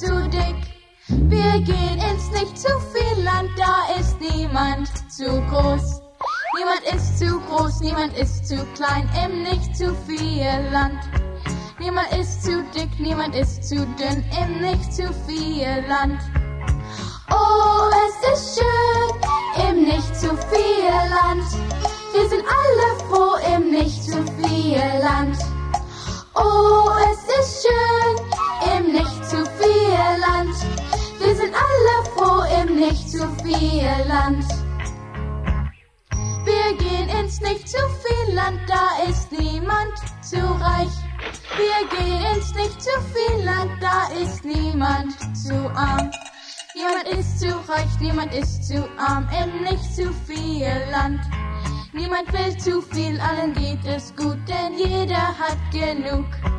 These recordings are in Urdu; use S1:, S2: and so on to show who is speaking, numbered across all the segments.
S1: چوڈک بیگین اک چفی لانٹا اس نیمن چوکس نمک چوکلانے چفیلنس نمے چفیلنس ایم نفیلنج امن سیلن اللہ کو چفی لنتا مد یہش نم اسفیلن پہ ن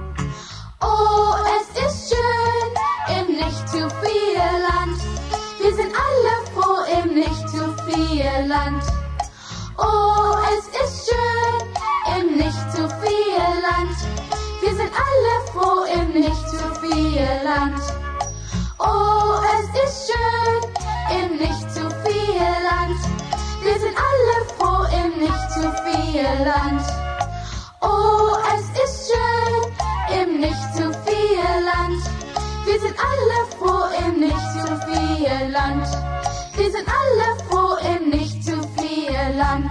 S1: لانچ اوشان چیل کسی اللہ پہ چفی لانچ او آس اش چفیل کسن اللہ پہ چفیل او آس اچھ جانے چف لانچ کسن اللہ پہ امنی چیلنچ کسی اللہ پہ